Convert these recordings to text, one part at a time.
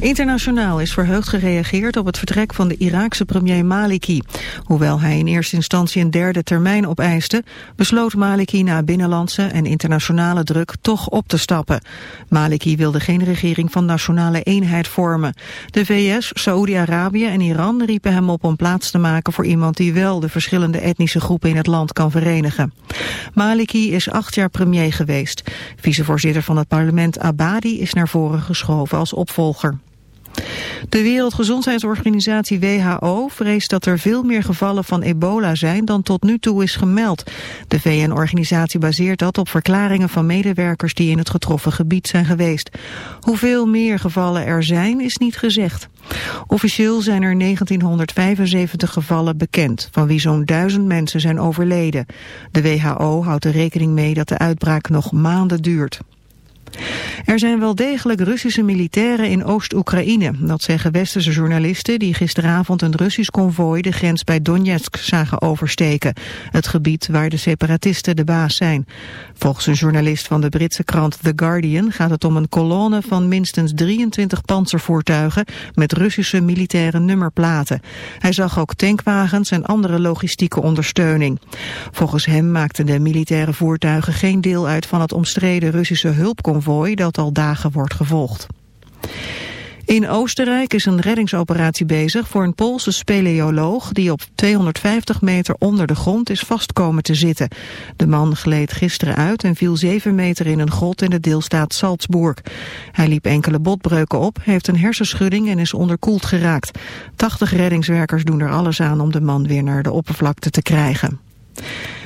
Internationaal is verheugd gereageerd op het vertrek van de Iraakse premier Maliki. Hoewel hij in eerste instantie een derde termijn opeiste... besloot Maliki na binnenlandse en internationale druk toch op te stappen. Maliki wilde geen regering van nationale eenheid vormen. De VS, Saoedi-Arabië en Iran riepen hem op om plaats te maken... voor iemand die wel de verschillende etnische groepen in het land kan verenigen. Maliki is acht jaar premier geweest. Vicevoorzitter van het parlement Abadi is naar voren geschoven als opvolger. De Wereldgezondheidsorganisatie WHO vreest dat er veel meer gevallen van ebola zijn dan tot nu toe is gemeld. De VN-organisatie baseert dat op verklaringen van medewerkers die in het getroffen gebied zijn geweest. Hoeveel meer gevallen er zijn is niet gezegd. Officieel zijn er 1975 gevallen bekend, van wie zo'n duizend mensen zijn overleden. De WHO houdt er rekening mee dat de uitbraak nog maanden duurt. Er zijn wel degelijk Russische militairen in Oost-Oekraïne. Dat zeggen westerse journalisten die gisteravond een Russisch konvooi de grens bij Donetsk zagen oversteken. Het gebied waar de separatisten de baas zijn. Volgens een journalist van de Britse krant The Guardian gaat het om een kolonne van minstens 23 panzervoertuigen met Russische militaire nummerplaten. Hij zag ook tankwagens en andere logistieke ondersteuning. Volgens hem maakten de militaire voertuigen geen deel uit van het omstreden Russische hulpconvooi dat al dagen wordt gevolgd. In Oostenrijk is een reddingsoperatie bezig voor een Poolse speleoloog die op 250 meter onder de grond is vastkomen te zitten. De man gleed gisteren uit en viel 7 meter in een grot in de deelstaat Salzburg. Hij liep enkele botbreuken op, heeft een hersenschudding en is onderkoeld geraakt. 80 reddingswerkers doen er alles aan om de man weer naar de oppervlakte te krijgen.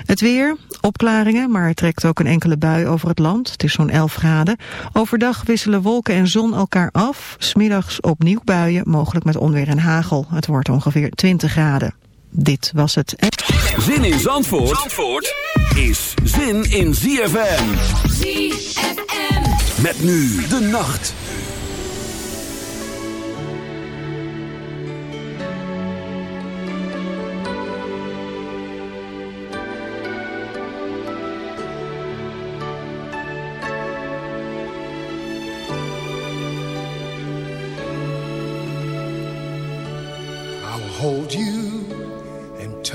Het weer, opklaringen, maar er trekt ook een enkele bui over het land. Het is zo'n 11 graden. Overdag wisselen wolken en zon elkaar af. Smiddags opnieuw buien, mogelijk met onweer en hagel. Het wordt ongeveer 20 graden. Dit was het... Zin in Zandvoort, Zandvoort is zin in ZFM. ZFM. Met nu de nacht.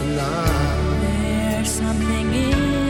tonight. There's something in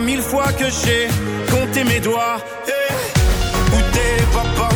mille fois que j'ai compté mes doigts. Eh, Où papa,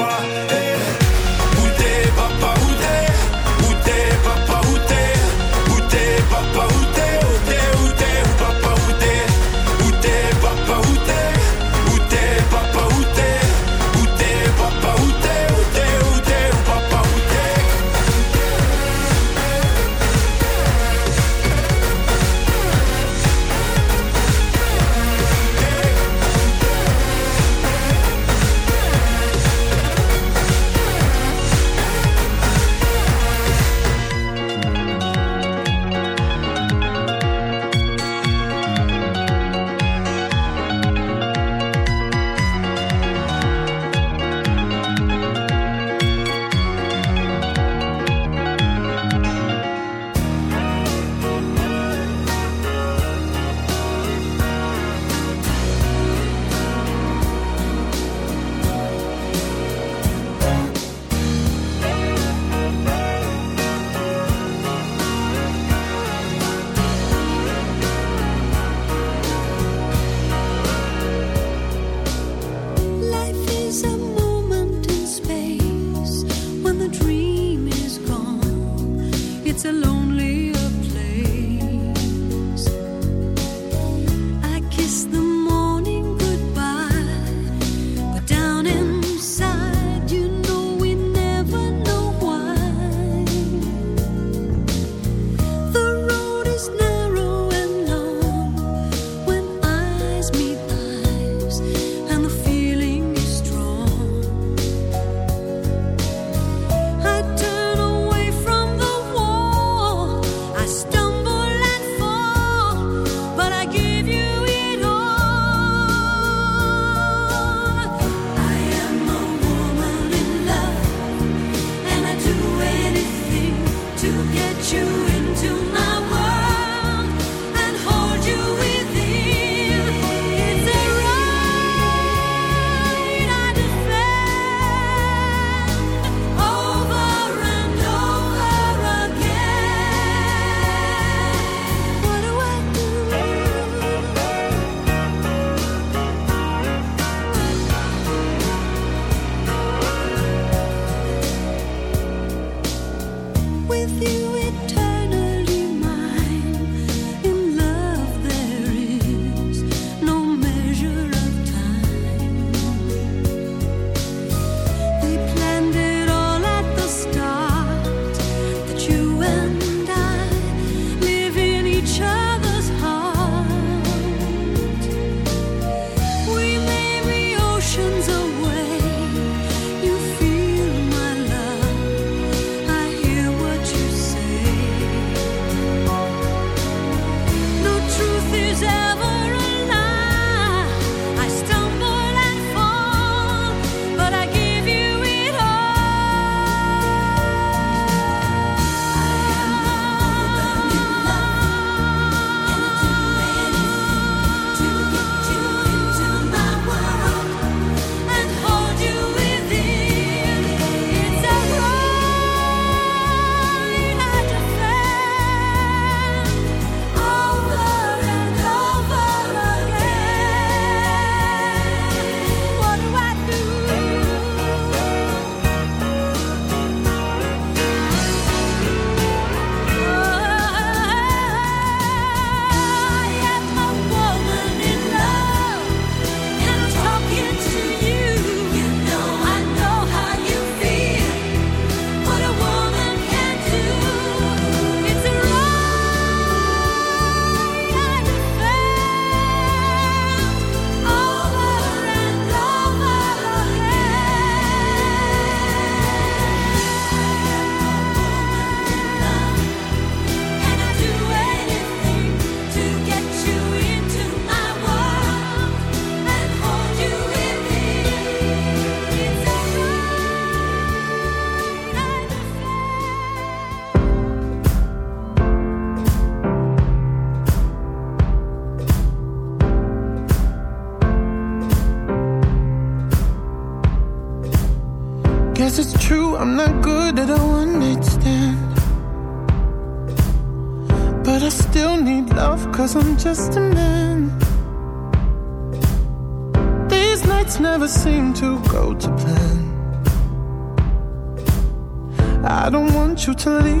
just a man. These nights never seem to go to plan. I don't want you to leave.